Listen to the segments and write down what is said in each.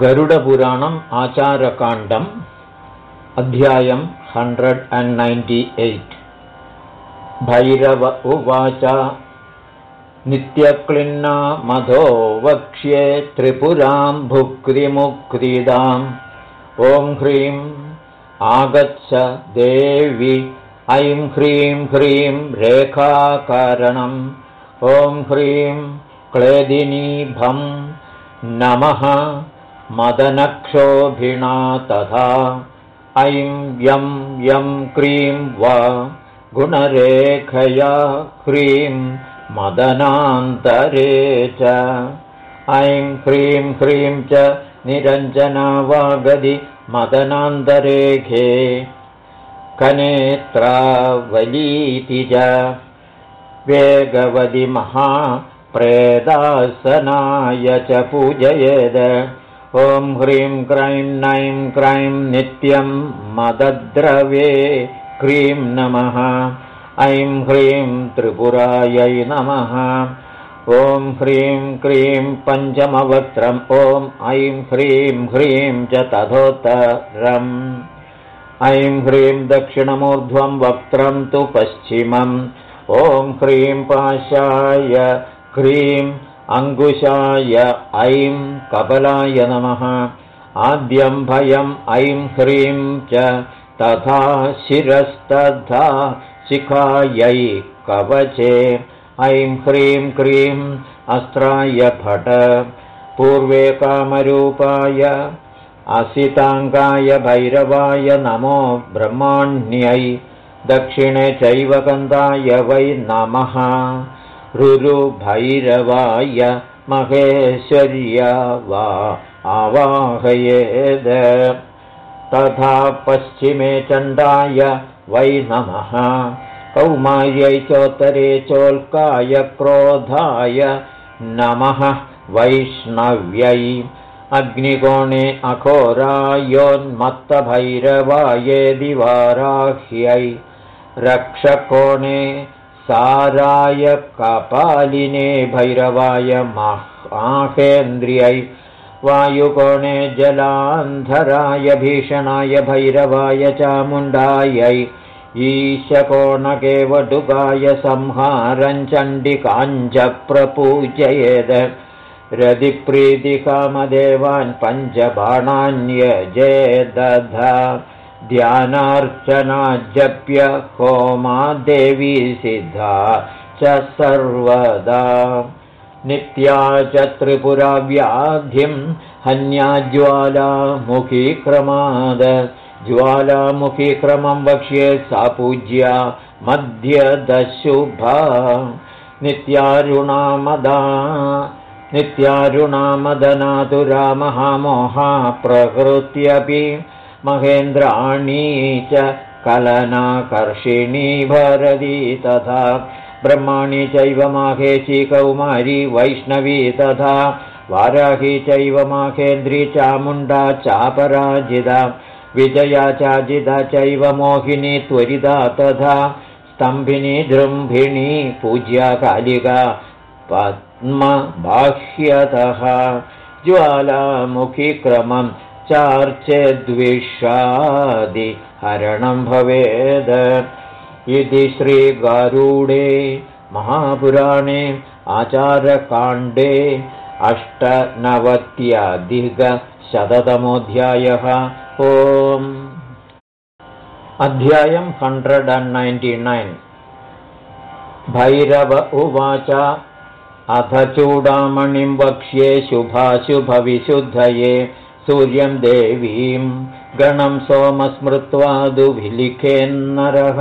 गरुडपुराणम् आचारकाण्डम् अध्यायम् hundred and ninety eight Bhairava उवाच नित्यक्लिन्ना मधो वक्ष्ये त्रिपुरां भुक्तिमुक्तिदाम् ॐ ह्रीं आगच्छ देवि ऐं ह्रीं ह्रीं रेखाकारणम्। ॐ ह्रीं क्लेदिनीभं नमः मदनक्षोभिणा तथा ऐं यं यं क्रीं वा गुणरेखया ह्रीं मदनान्तरे च ऐं ह्रीं ह्रीं च निरञ्जना वागदि मदनान्तरेखे कनेत्रावलीति च वेगवदि महाप्रेदासनाय च पूजयेद ॐ ह्रीं क्रैं नैं क्रैं नित्यं मदद्रवे क्रीं नमः। ऐं ह्रीं त्रिपुरायै नमः। ॐ ह्रीं क्रीं पञ्चमवक्त्रम् ॐ ऐं ह्रीं ह्रीं च तथोत्तरम् ऐं ह्रीं दक्षिणमूर्ध्वं वक्त्रं तु पश्चिमम्। ॐ ह्रीं पाशाय ह्रीं अङ्कुशाय ऐं कपलाय नमः। आद्यं भयम् ऐं ह्रीं च तथा शिरस्तथा शिखायै कवचे। ऐं ह्रीं क्रीं अस्त्राय भट पूर्वे कामरूपाय असिताङ्गाय भैरवाय नमो ब्रह्माण्यै दक्षिणे चैव कन्दाय वै नमः रुरुभैरवाय महेश्वर्या वा आवाहयेद। तथा पश्चिमे चण्डाय वै नमः। कौमार्यै चोत्तरे चोल्काय क्रोधाय नमः वैष्णव्यै। अग्निकोणे अघोरायोन्मत्तभैरवाय दिवाराह्यै। रक्षकोणे साराय कपालिने भैरवाय माहेन्द्रियै वायुकोणे जलान्धराय भीषणाय भैरवाय चामुण्डायै ईशकोणकेवडुकाय संहारञ्चण्डिकाञ्च प्रपूजयेद रदिप्रीतिकामदेवान् पञ्चबाणान्यजेदध ध्यानार्चना जप्य होमा देवी सिद्धा च सर्वदा। नित्या च त्रिपुराव्याधिं हन्याज्वालामुखीक्रमाद ज्वालामुखीक्रमं वक्ष्ये सा पूज्या मध्यदशुभा। नित्यारुणामदा नित्यारुणामदनातुरा महामोहा प्रकृत्यपि महेन्द्राणी च कलनाकर्षिणी भरदी तथा ब्रह्माणि चैव माहेशी कौमारी वैष्णवी तथा वाराही चैव माहेन्द्री चामुण्डा चापराजिता विजया चाजिता चैव मोहिनी त्वरिता तथा स्तम्भिनी जृम्भिणी पूज्या कालिका पद्मबाह्यतः ज्वालामुखीक्रमम् चार्चेद्विषादिहरणं भवेद। इति श्रीगारूडे महापुराणे आचारकाण्डे अष्टनवत्यधिकशततमोऽध्यायः। ओम्। अध्यायम् hundred and ninety nine. Bhairava उवाच अथ चूडामणिं वक्ष्ये शुभाशुभविशुद्धये सूर्यं देवीं गणं सोमस्मृत्वा दुविलिखेन्नरः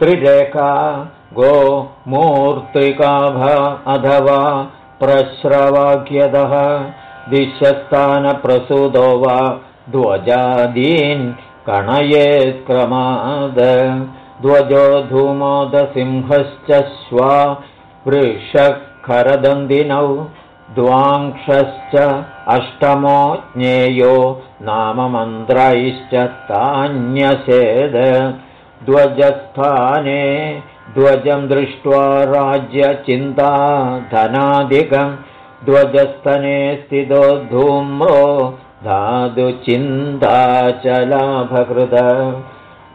त्रिरेखा गो मूर्तिकाभ अथवा प्रश्रवाक्यदः दिश्यस्थानप्रसूदो वा ध्वजादीन् कणयेत्क्रमाद ध्वजो धूमोदसिंहश्च श्वा वृषखरदन्दिनौ द्वांशश्च अष्टमो ज्ञेयो नाममन्त्रैश्च तान्यसेद। ध्वजस्थाने ध्वजं दृष्ट्वा राज्यचिन्ता धनादिकं ध्वजस्तने स्थितो धूम्रो धातुचिन्ताचलाभकृत।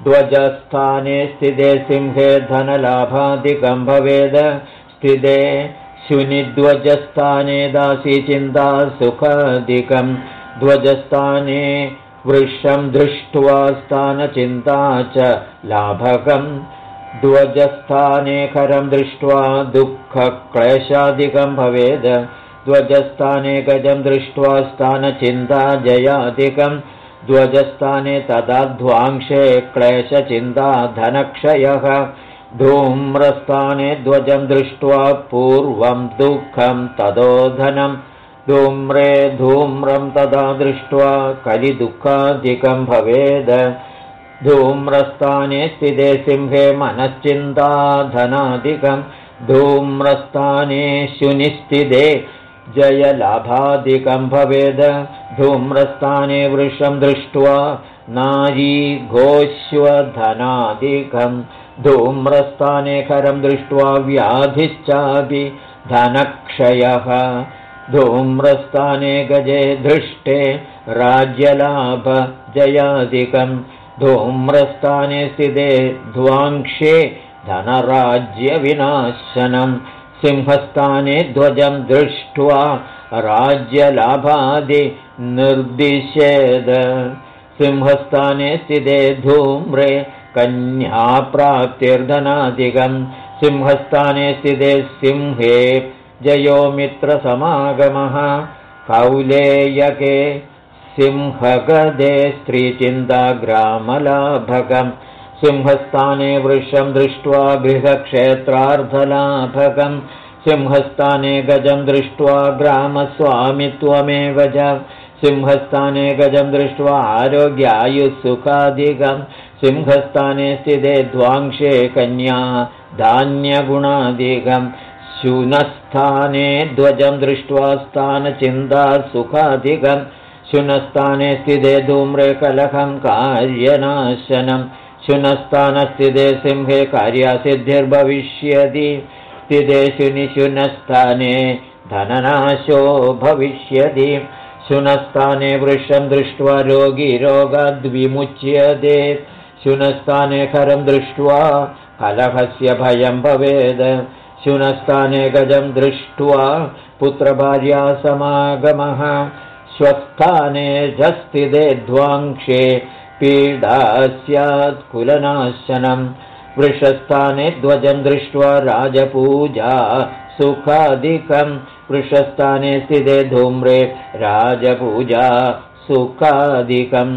ध्वजस्थाने स्थिते सिंहे धनलाभादिकं भवेद। स्थिते शुनिध्वजस्थाने दासी चिन्ता सुखादिकं ध्वजस्थाने वृक्षं दृष्ट्वा स्थानचिन्ता च लाभकम्। ध्वजस्थाने खरं दृष्ट्वा दुःखक्लेशादिकं भवेद्। ध्वजस्थाने गजं दृष्ट्वा स्थानचिन्ता जयादिकं ध्वजस्थाने तदा ध्वांशे क्लेशचिन्ता धनक्षयः धूम्रस्थाने ध्वजं दृष्ट्वा पूर्वं दुःखं तदो धनं। धूम्रे धूम्रं तदा दृष्ट्वा कलिदुःखादिकं भवेद। धूम्रस्थाने स्थिते सिंहे मनश्चिन्ता धनादिकं धूम्रस्थाने शुनिस्थिते जयलाभादिकं भवेद। धूम्रस्थाने वृषं दृष्ट्वा नारी गोश्वधनादिकं धूम्रस्थाने खरं दृष्ट्वा व्याधिश्चापि धनक्षयः। धूम्रस्थाने गजे दृष्टे राज्यलाभजयादिकं धूम्रस्थाने स्थिते ध्वांक्षे धनराज्यविनाशनम् सिंहस्थाने ध्वजं दृष्ट्वा राज्यलाभादिनिर्दिशेद सिंहस्थाने स्थिते धूम्रे कन्याप्राप्तिर्धनादिकं सिंहस्थाने स्थिते सिंहे जयो मित्रसमागमः। कौलेयके सिंहगदे स्त्रीचिन्ताग्रामलाभकम्। सिंहस्थाने वृषं दृष्ट्वा गृहक्षेत्रार्धलाभकम्। सिंहस्थाने गजं दृष्ट्वा ग्रामस्वामित्वमेव च सिंहस्थाने गजं दृष्ट्वा आरोग्यायुःसुखाधिकम् सिंहस्थाने स्थिते द्वांशे कन्या धान्यगुणाधिकम् शुनस्थाने ध्वजं दृष्ट्वा स्थानचिन्ता सुखाधिकम् शुनस्थाने स्थिते धूम्रे कलहं कार्यनाशनम् शुनस्थानस्थिते सिंहे कार्यासिद्धिर्भविष्यति। स्थिते शुनिशुनस्थाने धननाशो भविष्यति शुनस्थाने वृषं दृष्ट्वा रोगी रोगाद्विमुच्यते। शुनस्थाने खरं दृष्ट्वा कलहस्य भयं भवेद्। शुनस्थाने गजं दृष्ट्वा पुत्रभार्यासमागमः स्वस्थाने झस्थिते ध्वांक्षे पीडा स्यात् कुलनाशनम् वृषस्थाने ध्वजं दृष्ट्वा राजपूजा सुखाधिकम् वृषस्थाने स्थिते धूम्रे राजपूजा सुखाधिकम्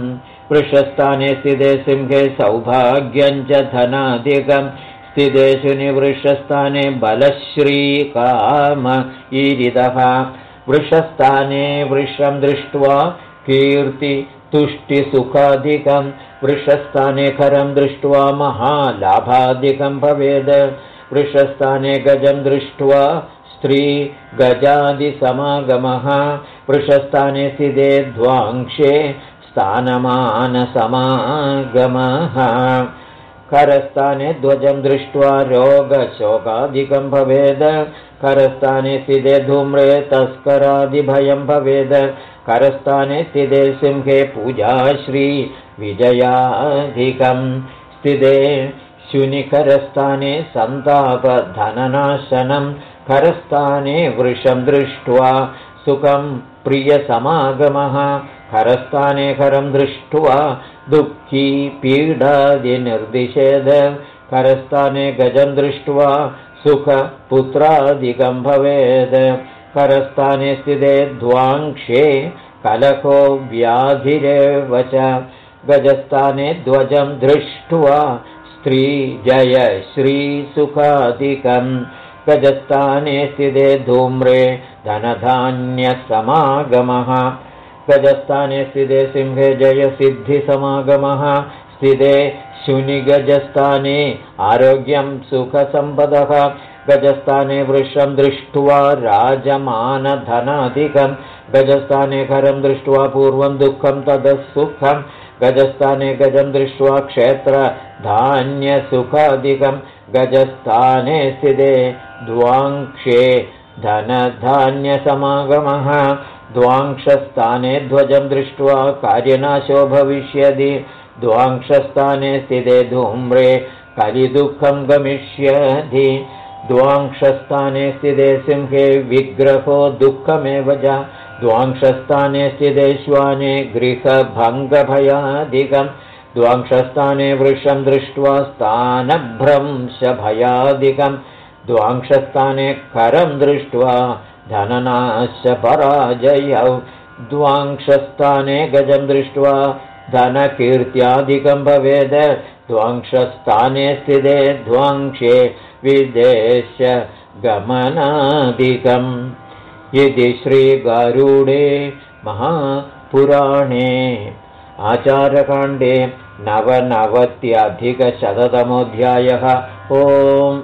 वृषस्थाने स्थिते सिंहे सौभाग्यं च धनाधिकम् स्थितेषु निवृषस्थाने बलश्रीकाम ईरितः। वृषस्थाने वृषं दृष्ट्वा कीर्ति तुष्टिसुखाधिकं वृषस्थाने खरं दृष्ट्वा महालाभाधिकं भवेद् वृषस्थाने गजं दृष्ट्वा स्त्री गजादिसमागमः। वृषस्थाने स्थिते ध्वांक्षे स्थानमानसमागमः। करस्थाने ध्वजं दृष्ट्वा रोगशोकादिकं भवेद्। करस्थाने स्थिते धूम्रे तस्करादिभयं भवेद्। करस्थाने स्थिते सिंहे पूजा श्रीविजयाधिकं स्थिते शुनिकरस्थाने सन्तापधननाशनं करस्थाने वृषं दृष्ट्वा सुखं प्रियसमागमः करस्थाने करं दृष्ट्वा दुःखी पीडादिनिर्दिशेद करस्थाने गजं दृष्ट्वा सुखपुत्रादिकं भवेद् करस्थाने स्थिते ध्वांक्षे कलको व्याधिरेव च गजस्थाने ध्वजं दृष्ट्वा स्त्री जय श्रीसुखाधिकम् गजस्थाने स्थिते धूम्रे धनधान्यसमागमः। गजस्थाने स्थिते सिंहे जयसिद्धिसमागमः स्थिते शुनिगजस्थाने आरोग्यं सुखसम्पदः। गजस्थाने वृषं दृष्ट्वा राजमानधनाधिकं गजस्थाने खरं दृष्ट्वा पूर्वं दुःखं तदः सुखं गजस्थाने गजं दृष्ट्वा क्षेत्रधान्यसुखाधिकं गजस्थाने स्थिते द्वाङ्क्षे धनधान्यसमागमः। द्वांशस्थाने ध्वजं दृष्ट्वा कार्यनाशो भविष्यति। द्वांशस्थाने स्थिते धूम्रे कलिदुःखं गमिष्यति। द्वांशस्थाने स्थिते सिंहे विग्रहो दुःखमेव च द्वांशस्थाने स्थिते श्वाने गृहभङ्गभयादिकम् द्वांशस्थाने वृषं दृष्ट्वा स्थानभ्रंशभयादिकम् द्वांशस्थाने करं दृष्ट्वा धननाश पराजयौ द्वांशस्थाने गजं दृष्ट्वा धनकीर्त्यादिकं भवेद द्वांशस्थाने स्थिते ध्वांशे विदेशगमनादिकम् इति श्रीगारूडे महापुराणे आचारकाण्डे नवनवत्यधिकशततमोऽध्यायः। ओम्